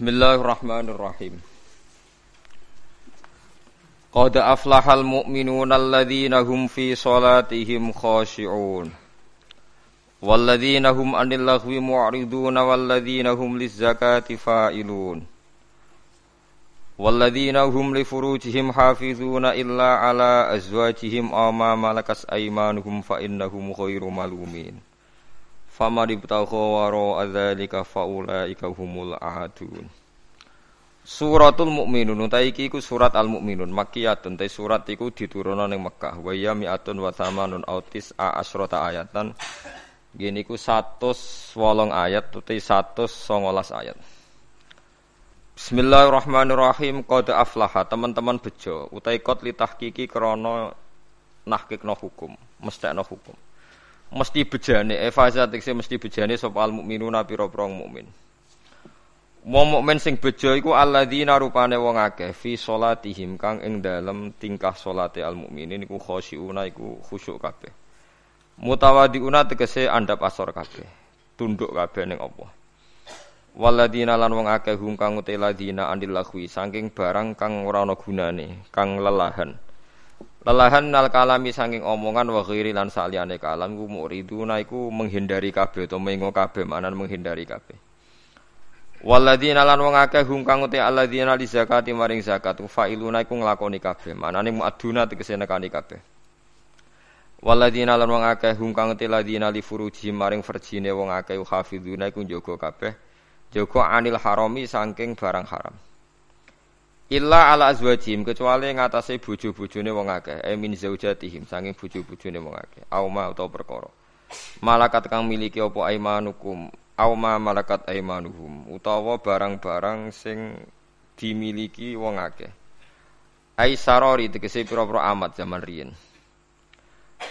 Bismillahirrahmanirrahim. Qad aflahal mu'minuna alladhina hum fi salatihim khashi'un. Walladhina hum 'anil laghwi mu'riduna walladhina hum lizzakati fa'ilun. Walladhina hum li furujihim hafizuna illa ala azwajihim aw ma malakas aymanuhum fa innahum ghairu malumin. Faman ibtagha wara adzalika faulaika humul ahadun. Suratul Mukminun utai iki iku surat Al Mukminun makkiyatun te surat iku diturunno ning Mekah wa ya mi'atun wa thamanun autis a asrota ayatan. Gini ku 108 ayat utai 119 ayat. Bismillahirrahmanirrahim qad aflaha teman-teman bejo utai qad li tahqiqi krana nahkikno hukum, mestekno hukum mesti bejane efaza tekse mesti bejane sapa al mukminuna pira-pira mukmin. Wong mukmin sing bejo iku alladzina rupane wong akeh fi salatihim kang ing dalem tingkah salate al mukminin iku khosyiuna iku khusyuk kabeh. Mutawadiuna tegese andap asor kabeh. Tunduk kabeh ning Allah. Waladina lan wong akeh hum kang uteladina andil lahwi saking barang kang ora ana gunane, kang lelahan. Lelahan nal kalami sanging omongan wa ghairi lan saliyane kalam ku muriduna iku menghindari kabeh to mengo kabeh manan menghindari kabeh. Waladina lan wong akeh hum kang uti alladzina li zakati maring zakat failuna iku nglakoni kabeh manane muaduna tegese nekani kabeh. Waladina lan wong akeh hum kang uti ladina li furuji maring verjine wong akeh hafizuna iku njaga kabeh jaga anil harami saking barang haram. Illa ala azwajim kecuali ngatasé bojo-bojone wong akeh, e min zaujatihim saking bojo-bojone wong akeh. Auma utawa perkara. Malakat kang miliki apa aimanukum, auma malakat aimanuhum utawa barang-barang sing dimiliki wong akeh. Ai sarori tegese pira-pira amat zaman riyin.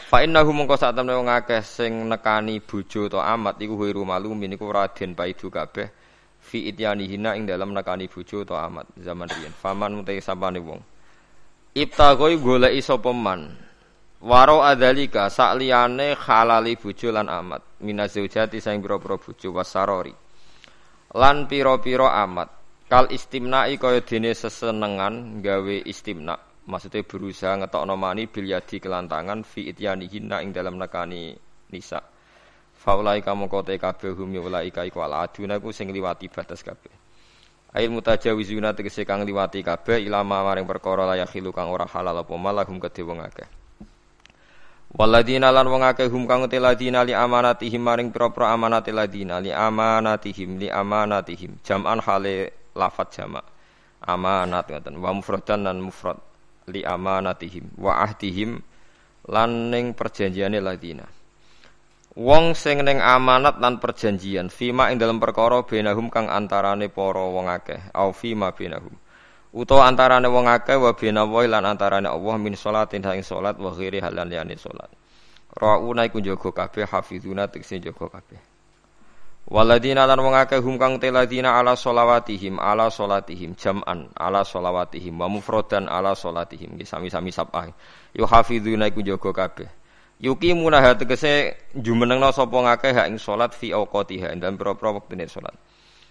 Fa innahu mongko sak temne wong akeh sing nekani bojo utawa amat iku wiru malumin iku raden paidu kabeh fi hina ing dalam nakani bojo to amat zaman riyen faman mutai sapane wong ibtagoi goleki sapa man waro adalika sak liyane halali bojo lan amat. Minazaujati sing pira-pira bojo wasarori. Lan pira-pira amat. Kal istimnai kaya dene sesenengan gawe istimna. Maksudnya berusaha ngetokno mani bilyadi kelantangan fi hina ing dalam nakani nisa' Faulai kamu kote kabeh hum ya ulai kai kual aduna ku sing liwati batas kabeh. Ail mutajawizuna tegese kang liwati kabeh ilama maring perkara layak kang ora halal apa malahum kedhe wong akeh. Waladina lan wong akeh hum kang teladina li amanatihim maring pira-pira amanate ladina li amanatihim li amanatihim. Jam'an hale lafat jamak. Amanat ngoten. Wa mufradan lan mufrad. Li amanatihim. Wa ahdihim lan ning perjanjiane ladina. Wong sing ning amanat lan perjanjian fima ing dalam perkara benahum kang antarane para wong akeh. Au fima benahum utawa antarane wong akeh wa benawa lan antarane Allah min salatin ing salat wa ghairi halan liyane salat rauna iku jaga kabeh hafizuna tekse jaga kabeh. Waladina lan wong akeh hum kang teladina ala solawatihim ala solatihim jam'an ala solawatihim wa mufradan ala solatihim sami-sami sabah. Yu hafizuna iku jaga kabeh. Yuki munah tegese jumenengno sapa ngakeh hak ing salat fi auqatiha dan pira-pira wektune salat.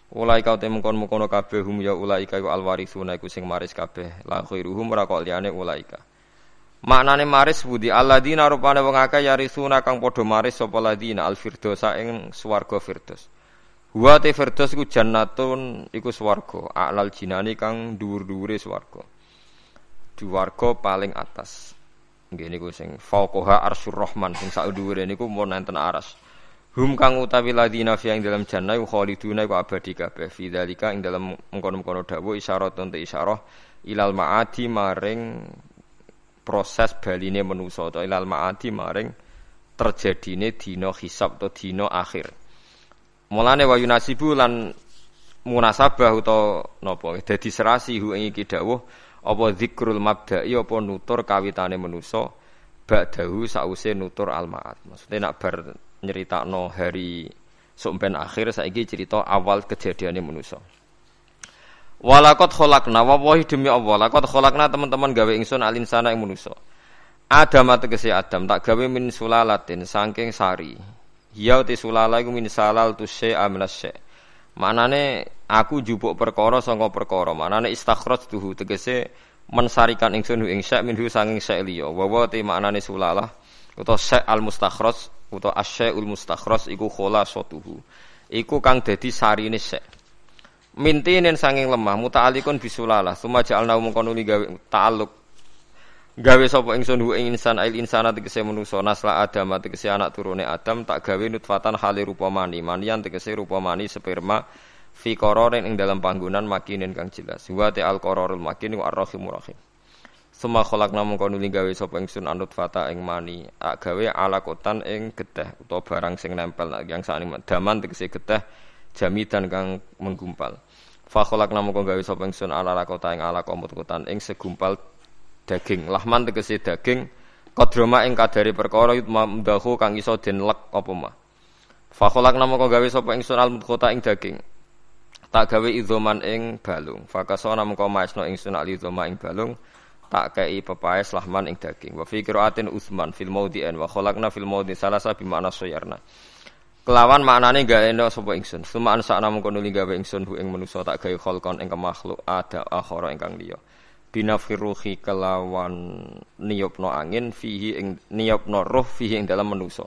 Ulai kau temen kon mukono kabeh hum ya ulai kau alwarithuna iku sing maris kabeh la khairuhum ora kok liyane ulai ka. Maknane maris budi alladzina rupane wong akeh yarisuna kang padha maris sapa ladina al firdausa ing swarga firdaus. Wa te firdaus iku jannatun iku swarga, a'lal jinani kang dhuwur-dhuwure swarga. Duwarga paling atas. Nggih niku sing fauqaha arsyur rahman sing sak dhuwure niku mun enten aras. Hum kang utawi ladina fi ing dalam jannah khaliduna iku abadi kabeh. Fi dzalika ing dalam mengkono-mengkono dawuh isyarat untuk isyarah ilal maadi maring proses baline manusa atau ilal maadi maring terjadine dina hisab atau dina akhir. Mulane wa yunasibu lan munasabah utawa napa? Dadi serasi hu ing iki dawuh apa zikrul mabda'i apa nutur kawitane manusa ba'dahu sause nutur almaat maksudnya nak bar nyeritakno hari sumpen akhir saiki cerita awal kejadiannya manusa Walakot kholakna wawahi demi Allah Lakot kholakna teman-teman gawe ingsun alin sana yang manusa Adam tegese Adam tak gawe min sulalatin saking sari Hiya uti sulala iku min salal tu syai'a minas syai' Manane aku jupuk perkara saka perkara. Manane istakhraj tuhu tegese mensarikan ingsun ing syek minhu sanging syek liya. Wa wa te maknane sulalah utawa syek al mustakhraj utawa asyaul mustakhraj iku khulasatuhu. Iku kang dadi sarine syek. Mintinin sanging lemah muta'alikun bisulalah. Suma ja'alna mungkon gawe ta'alluq gawe sapa ingsun hu ing insan ail insana tegese manusa nasla adam tegese anak turune adam tak gawe nutfatan hale rupa mani manian tegese rupa mani sperma fi qararin ing dalam panggonan makinin kang jelas wa ta al qararul makin wa arrahimur rahim Suma khalaqna mongko nuli gawe sapa anut fata ing mani. Ak gawe alakotan ing geteh utawa barang sing nempel. Yang sakniki daman tegese geteh jamidan kang menggumpal. Fa khalaqna mongko gawe sapa ingsun ala lakota ing ala komutan ing segumpal daging. Lahman tegese daging kodroma ing kadari perkara mamdahu kang iso den lek apa mah Fakholak nama kau gawe sapa ingsun al kota ing daging. Tak gawe idoman ing balung. Fakasona mengko maesno ingsun al idoma ing balung tak kei pepaes lahman ing daging. Wa fi qiraatin usman fil maudhi'an wa khalaqna fil maudhi salasa bi makna soyarna kelawan maknane gak eno sapa ingsun. Suma an sakna mengko nuli gawe ingsun hu ing manusa tak gawe kholkon ing makhluk ada akhara ingkang liya. Binafiruhi kelawan niyopno angin fihi ing niyopno roh fihi ing dalam manusa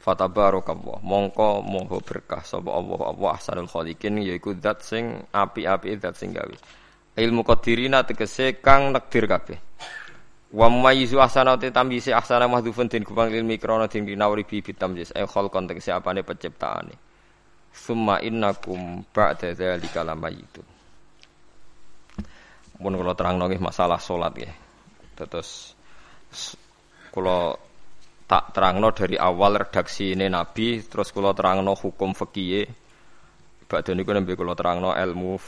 fatabarakallah. Mongko moho berkah sapa Allah. Allah ahsanul khaliqin yaiku zat sing api-api zat sing gawe ilmu qadirina tegese kang nekdir kabeh. Wa mayyizu ahsanati tamyisi ahsana mahdhufun din kubang ilmi krana din dinawri bi bitamyiz ay khalqan tegese apane penciptaane. Summa innakum ba'da dzalika lamayitun pun kalau terang nongih masalah sholat ya. Terus kalau tak terangno dari awal redaksi ini Nabi, terus kalau terangno hukum fikih, badan niku nembe kalau terangno ilmu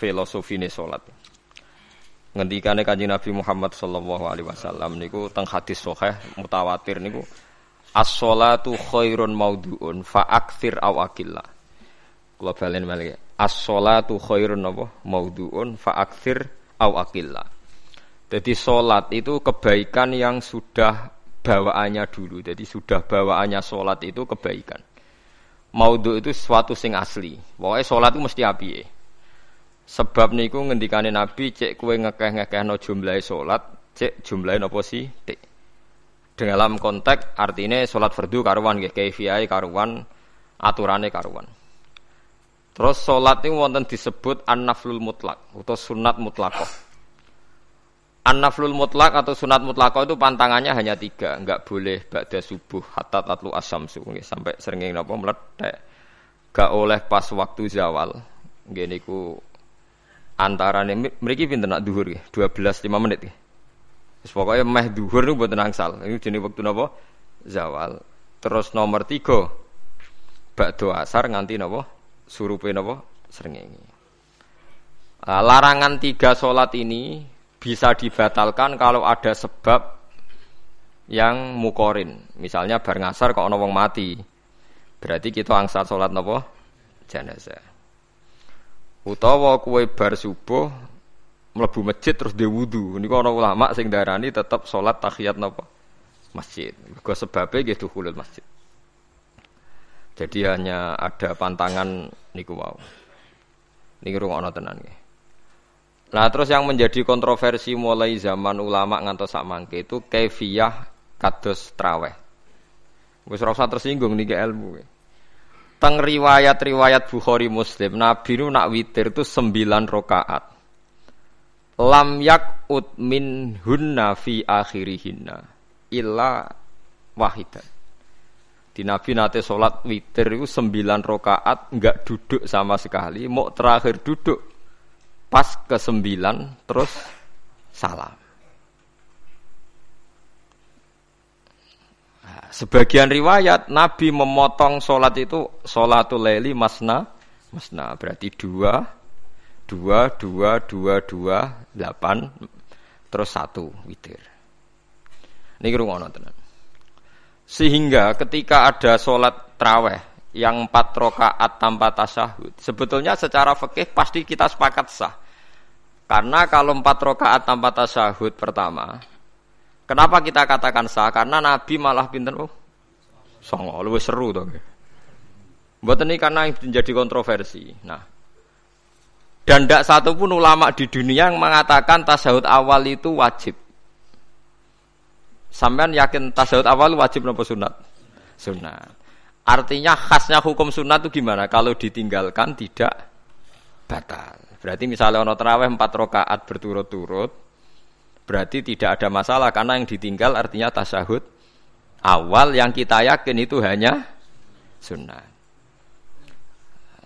filosofi ini sholat. Ngendikane kanjeng Nabi Muhammad sallallahu alaihi wasallam niku teng hadis sahih mutawatir niku as-sholatu khairun maudhu'un fa aktsir aw akilla. Kula balen malih. As-sholatu khairun apa? Maudhu'un fa aktsir au akillah. Jadi sholat itu kebaikan yang sudah bawaannya dulu. Jadi sudah bawaannya sholat itu kebaikan. Maudhu itu sesuatu sing asli. Pokoknya sholat itu mesti api ya. Sebab niku ngendikane Nabi cek kue ngekeh-ngekeh no jumlah sholat, cek jumlah nopo sih? Cek. Dalam konteks artinya sholat fardu karuan, kayak karuan, aturannya karuan. Terus sholat ini wonten disebut an-naflul mutlak atau sunat mutlakoh. An-naflul mutlak atau sunat mutlakoh itu pantangannya hanya tiga, enggak boleh ba'da subuh hatta tatlu asamsu sampai sering napa meledak. Gak oleh pas waktu zawal. Gini ku antara nih mereka pinter nak duhur ya, 12 lima menit ya. Pokoknya meh duhur nih buat nangsal. Ini jenis waktu napa zawal. Terus nomor tiga, bakdo asar nganti napa surupe napa srengenge. Uh, larangan tiga sholat ini bisa dibatalkan kalau ada sebab yang mukorin. Misalnya bar ngasar kok wong mati. Berarti kita angsal sholat napa? Jenazah. Utawa kue bar subuh mlebu masjid terus dia wudu. Niku ana ulama sing darani tetap sholat tahiyat napa? Masjid. Mergo sebabe nggih dukhulul masjid. Jadi hanya ada pantangan niku wow. Niki rungokno tenan nggih. Nah, terus yang menjadi kontroversi mulai zaman ulama ngantos sak mangke itu kaifiyah kados traweh. Wis ora tersinggung niki ilmu. Teng riwayat-riwayat Bukhari Muslim, Nabi nu nak witir itu sembilan rakaat. Lam yakut min hunna fi akhirihinna illa wahidan. Di Nabi nate sholat witir itu sembilan rokaat nggak duduk sama sekali, mau terakhir duduk pas ke sembilan terus salam. Sebagian riwayat Nabi memotong sholat itu sholatul leli masna masna berarti dua dua dua dua dua delapan terus satu witir. Ini rumah tenan. Sehingga ketika ada sholat traweh yang empat rokaat tanpa tasahud, sebetulnya secara fikih pasti kita sepakat sah. Karena kalau empat rokaat tanpa tasahud pertama, kenapa kita katakan sah? Karena Nabi malah pinter, oh, songo, lebih seru tuh. Buat ini karena menjadi kontroversi. Nah, dan tidak satu pun ulama di dunia yang mengatakan tasawuf awal itu wajib. Sampean yakin tasawuf awal wajib nopo sunat? Sunat. Artinya khasnya hukum sunat itu gimana? Kalau ditinggalkan tidak batal. Berarti misalnya ono terawih empat rakaat berturut-turut, berarti tidak ada masalah karena yang ditinggal artinya tasahud awal yang kita yakin itu hanya sunat.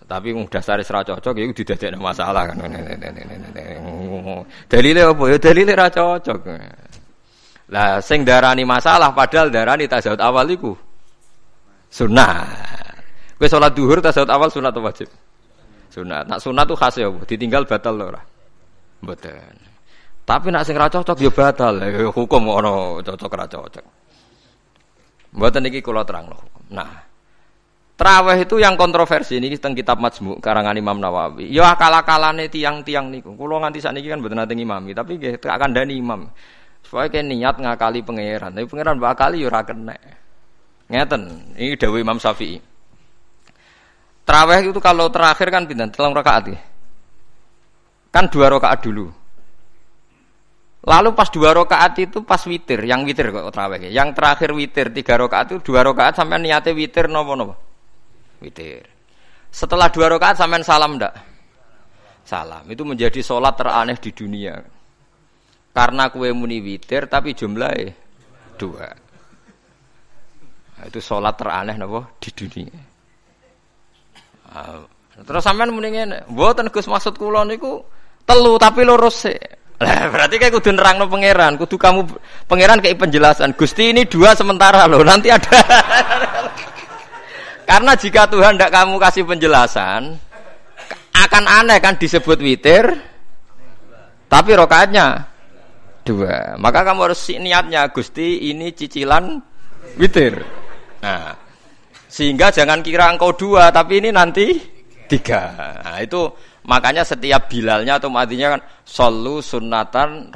Tapi mudah sari serah cocok ya tidak ada masalah kan. Dalilnya apa ya dalilnya ra cocok. Lah sing darani masalah padahal darani tasawuf awal iku sunnah. Kowe salat duhur tasawuf awal sunat atau wajib? Sunat. Nak sunat tuh khas ya, ditinggal batal lho ora. Mboten. Tapi nak sing ra cocok ya batal. Hukum ono cocok ra cocok. Mboten iki kula terang loh. Nah, Traweh itu yang kontroversi ini tentang kitab Majmu karangan Imam Nawawi. Ya akal-akalane tiang-tiang niku. Kulo nganti sakniki kan mboten nate imami, tapi nggih akan dani imam. Supaya kayak niat ngakali pangeran. Tapi pangeran bakali ya ora. Ngeten, ini dawuh Imam Syafi'i. Traweh itu kalau terakhir kan pinten? Telung rakaat ya. Kan dua rakaat dulu. Lalu pas dua rakaat itu pas witir, yang witir kok traweh. Yang terakhir witir tiga rakaat itu dua rakaat sampai niatnya witir nopo nopo witir. Setelah dua rakaat sampean salam ndak? Salam. Itu menjadi sholat teraneh di dunia. Karena kue muni witir tapi jumlahnya dua. Nah, itu sholat teraneh napa di dunia. Nah, terus sampean ngene, mboten Gus maksud kula niku telu tapi lurus sih. Lah berarti kayak kudu nerangno pangeran, kudu kamu pangeran kayak penjelasan. Gusti ini dua sementara loh, nanti ada Karena jika Tuhan tidak kamu kasih penjelasan, akan aneh kan disebut witir, tapi rokaatnya dua. Maka kamu harus niatnya, Gusti ini cicilan witir. Nah, sehingga jangan kira engkau dua, tapi ini nanti tiga. Nah, itu makanya setiap bilalnya atau matinya kan solu sunatan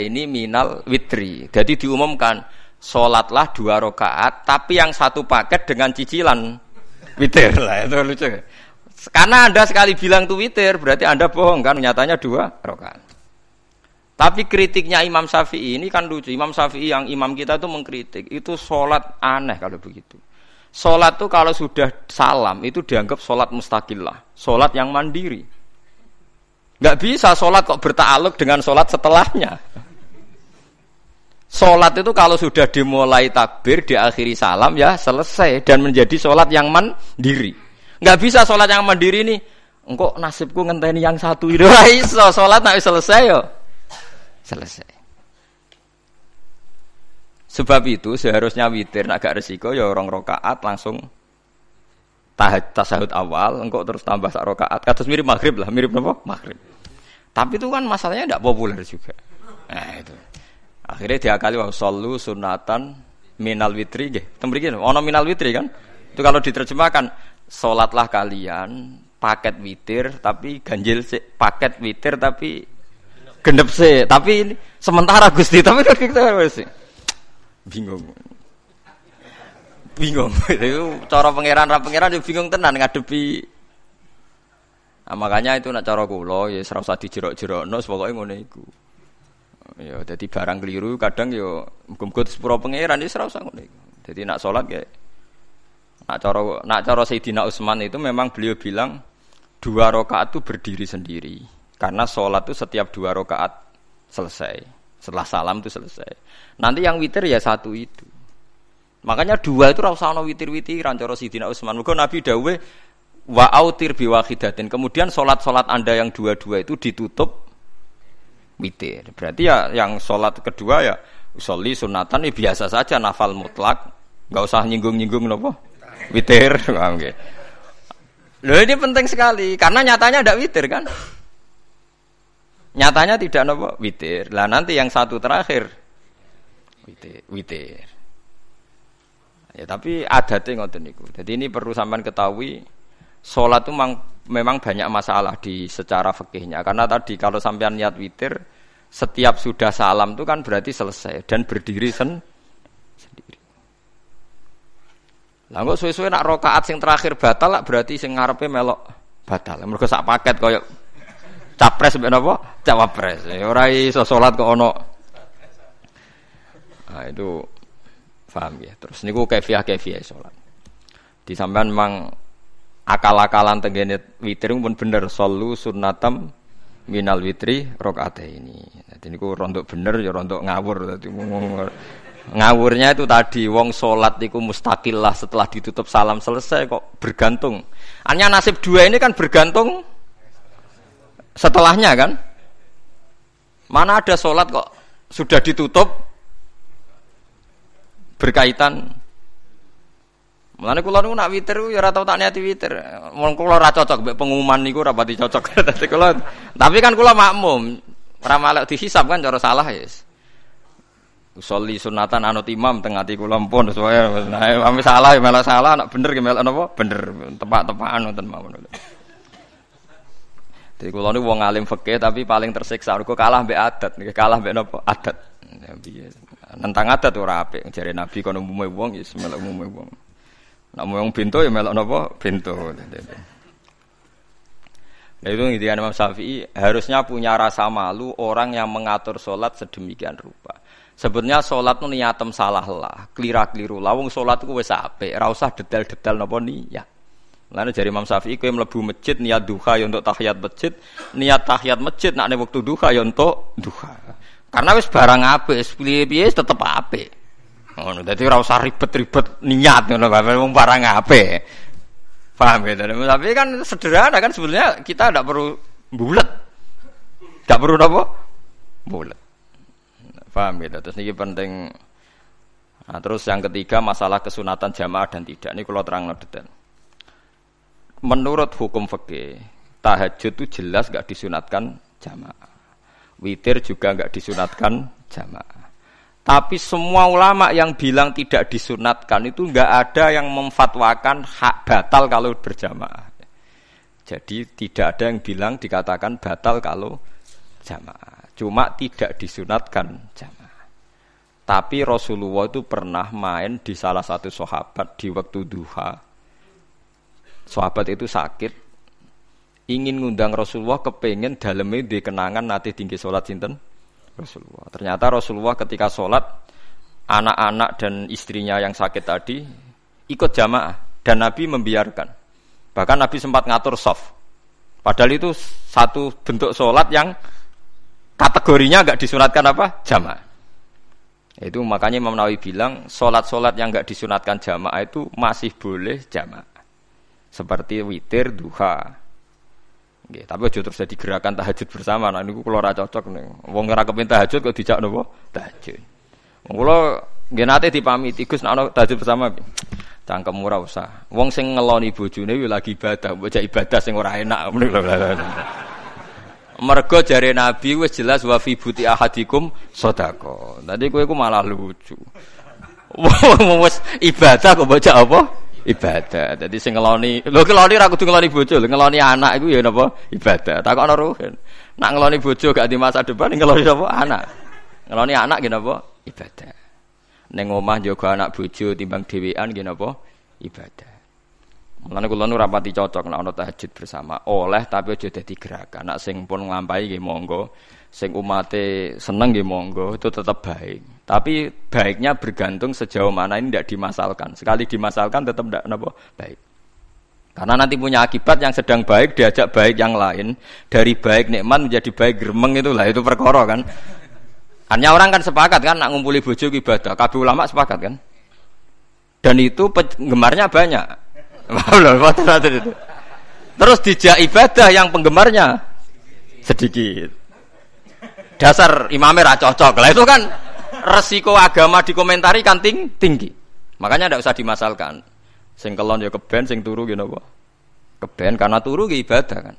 ini minal witri. Jadi diumumkan sholatlah dua rakaat, tapi yang satu paket dengan cicilan witir lah itu lucu. Karena anda sekali bilang tuh witir, berarti anda bohong kan? Nyatanya dua rakaat. Tapi kritiknya Imam Syafi'i ini kan lucu. Imam Syafi'i yang imam kita itu mengkritik. Itu sholat aneh kalau begitu. Sholat tuh kalau sudah salam itu dianggap sholat mustakillah. Sholat yang mandiri. Gak bisa sholat kok bertakluk dengan sholat setelahnya. Sholat itu kalau sudah dimulai takbir, diakhiri salam ya selesai dan menjadi sholat yang mandiri. Nggak bisa sholat yang mandiri ini. Engkau nasibku ngenteni yang satu itu iso sholat nak selesai yo. Selesai. Sebab itu seharusnya witir agak resiko ya orang rokaat langsung tahaj tasahud awal, engkau terus tambah sak rokaat. Kata mirip maghrib lah, mirip apa? Maghrib. Tapi itu kan masalahnya tidak populer juga. Nah itu. Akhirnya diakali wa sallu sunatan minal witri nggih. Tembriki ono minal witri kan? Itu kalau diterjemahkan salatlah kalian paket witir tapi ganjil sih, paket witir tapi gendep sih. Tapi ini sementara Gusti, tapi kita sih. Bingung. Bingung. Itu cara pangeran ra pangeran yo bingung tenan ngadepi Nah, makanya itu nak cara kula ya ora usah dijerok-jerokno pokoke ngono iku. Ya, jadi barang keliru kadang yo muga-muga sepuro pangeran wis ora usah ngono Jadi nak salat ya nak cara nak cara Sayyidina Utsman itu memang beliau bilang dua rakaat itu berdiri sendiri. Karena sholat itu setiap dua rakaat selesai. Setelah salam itu selesai. Nanti yang witir ya satu itu. Makanya dua itu rasa ono witir-witiran cara Sayyidina Utsman. Muga Nabi dawuh wa autir biwahidatin. Kemudian sholat-sholat Anda yang dua-dua itu ditutup witir. Berarti ya yang sholat kedua ya usolli sunatan ya biasa saja nafal mutlak, nggak usah nyinggung-nyinggung nopo witir. Loh ini penting sekali karena nyatanya ada witir kan. Nyatanya tidak nopo witir. Lah nanti yang satu terakhir witir. Ya tapi adatnya ngoten niku. Jadi ini perlu sampean ketahui sholat itu memang memang banyak masalah di secara fikihnya karena tadi kalau sampean niat witir setiap sudah salam itu kan berarti selesai dan berdiri sen sendiri. Lah kok suwe-suwe nak rakaat sing terakhir batal lah berarti sing ngarepe melok batal. Mergo sak paket koyo capres mbek napa? Cawapres. Ya ora iso salat kok ono. Nah, itu paham ya. Terus niku kefiah-kefiah salat. Di sampean memang akal-akalan tenggene witir pun bener solu sunnatam minal witri rokaat ini. Jadi niku rontok bener ya rontok ngawur. Jadi ngawurnya itu tadi wong solat niku mustakillah setelah ditutup salam selesai kok bergantung. Hanya nasib dua ini kan bergantung setelahnya kan. Mana ada solat kok sudah ditutup berkaitan Mulane kula niku nak witir ya ora tau tak niati witir. Wong kula ora cocok mbek pengumuman niku ora pati cocok. Dadi kula tapi kan kula makmum. Ora malek dihisab kan cara salah ya. Usolli sunatan anut imam tengah ati kula pun sesuai. Nah, ame salah ya malah salah, nak bener ki melok napa? Bener. Tepak-tepakan wonten mawon. Jadi kula niku wong alim fikih tapi paling tersiksa kok kalah mbek adat, kalah mbek napa? Adat. Ya, Nentang adat ora apik. Jare Nabi kono umume wong ya melok umume wong. Mau yang pintu ya melok nopo pintu. Nah itu intinya Imam Syafi'i harusnya punya rasa malu orang yang mengatur sholat sedemikian rupa. Sebetulnya sholat itu niatem salah lah, kelira keliru. Lawung sholat itu wes ape, rausah detail-detail nopo niat. Lalu dari Imam Syafi'i yang melebu masjid niat duha ya untuk tahiyat masjid, niat tahiyat masjid nak waktu duha ya untuk duha. Karena wes barang ape, piye tetap ape. Ngono dadi ora usah ribet-ribet niat ngono bae wong barang ape. Paham ya? Tapi kan sederhana kan sebenarnya kita tidak perlu bulat. Tidak perlu apa? Bulat. Paham ya? Terus ini penting Nah, terus yang ketiga masalah kesunatan jamaah dan tidak. Ini kalau terang detail. Menurut hukum fikih, tahajud itu jelas gak disunatkan jamaah. Witir juga gak disunatkan jamaah. Tapi semua ulama yang bilang tidak disunatkan itu nggak ada yang memfatwakan hak batal kalau berjamaah. Jadi tidak ada yang bilang dikatakan batal kalau jamaah. Cuma tidak disunatkan jamaah. Tapi Rasulullah itu pernah main di salah satu sahabat di waktu duha. Sahabat itu sakit, ingin ngundang Rasulullah kepengen dalamnya dikenangan nanti tinggi sholat sinten Rasulullah. Ternyata Rasulullah ketika sholat anak-anak dan istrinya yang sakit tadi ikut jamaah dan Nabi membiarkan. Bahkan Nabi sempat ngatur soft. Padahal itu satu bentuk sholat yang kategorinya nggak disunatkan apa jamaah. Itu makanya Imam Nawawi bilang sholat-sholat yang nggak disunatkan jamaah itu masih boleh jamaah. Seperti witir, duha, Nggih, tapi aja terus jadi gerakan tahajud bersama. Nah niku kula ora cocok nih. Wong ora kepen tahajud kok dijak napa? Tahajud. Kula nggih nate dipamiti Gus nek tahajud bersama. Cangkem ora usah. Wong sing ngeloni bojone kuwi lagi ibadah, bocah ibadah sing ora enak. Mergo jare Nabi wis jelas wa fi buti ahadikum sedekah. Tadi kowe ku malah lucu. Wong wis ibadah kok bocah apa? Ibadah. Jadi sing ngeloni, lho ngeloni ra kudu ngeloni bojo, ngeloni anak iku ya napa? Ibadah. Takokno ruhen. Nak ngeloni bojo gak di masa depan ngeloni napa? Anak. Ngeloni anak nggih napa? Ibadah. Ning omah jaga anak bojo timbang dhewean nggih napa? Ibadah. Mulane kula nu rapati cocok nek ana tahajud bersama. Oleh tapi aja dadi gerakan. Nak sing pun nglampahi nggih monggo. Sing umate seneng nggih monggo, itu tetap baik. Tapi baiknya bergantung sejauh mana ini tidak dimasalkan. Sekali dimasalkan tetap tidak napa baik. Karena nanti punya akibat yang sedang baik diajak baik yang lain dari baik nikmat menjadi baik geremeng itulah itu perkara kan. Hanya orang kan sepakat kan nak ngumpuli bojo ibadah. Kabeh ulama sepakat kan. Dan itu penggemarnya banyak. Terus dijak ibadah yang penggemarnya sedikit. Dasar imamnya cocok. Lah itu kan resiko agama dikomentari kan ting tinggi. Makanya tidak usah dimasalkan. Sing kelon ya keben, sing turu gitu apa? Keben karena turu ya ibadah kan.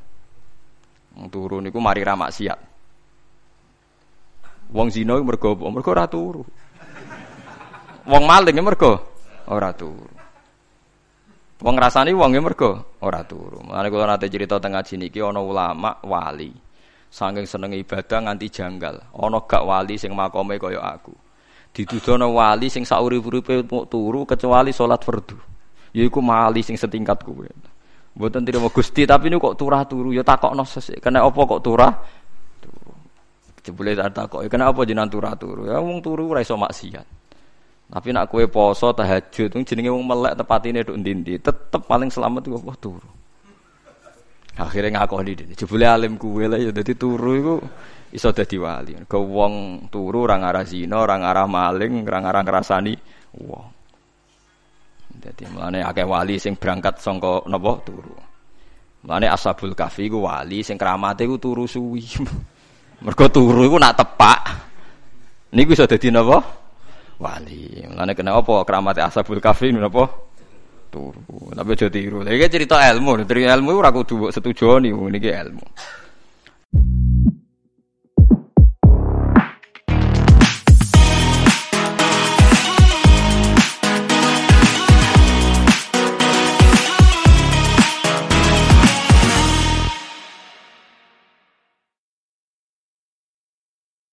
Turu niku mari ra maksiat. Wong zina mergo mergo ora turu. Wong maling mergo ora turu. Wong rasani wong mergo ora turu. Mulane kula nate cerita tengah sini iki ana ulama wali. Saking seneng ibadah nganti janggal. Ana gak wali sing makome kaya aku. Ditudono wali sing saurip-uripe turu kecuali salat fardu. Ya iku mali sing setingkat kowe. Mboten mau Gusti, tapi ini kok turah turu ya takokno sesuk. Kena apa kok turah? Jebule tak takok, kena apa jenengan turah turu? Ya wong turu ora iso maksiat. Tapi nak kue poso tahajud, jenenge wong melek tepatine nduk ndi tetep paling selamat iku turu. Akhirnya ngakoni dene. Jebule alim kue lah ya dadi turu iku iso dadi wali. Ke wong turu ora ngarah zina, ora ngarah maling, ora ngarah ngrasani wong. Jadi mulane akeh wali sing berangkat sangka napa turu. Mulane Ashabul Kahfi ku wali sing kramate ku turu suwi. Mergo turu iku nak tepak. Niku iso dadi napa? Wali. Mulane kena apa kramate Ashabul Kahfi napa? Turu. Tapi aja tiru. Lha iki cerita ilmu, dari ilmu ora kudu setuju nih niki ilmu.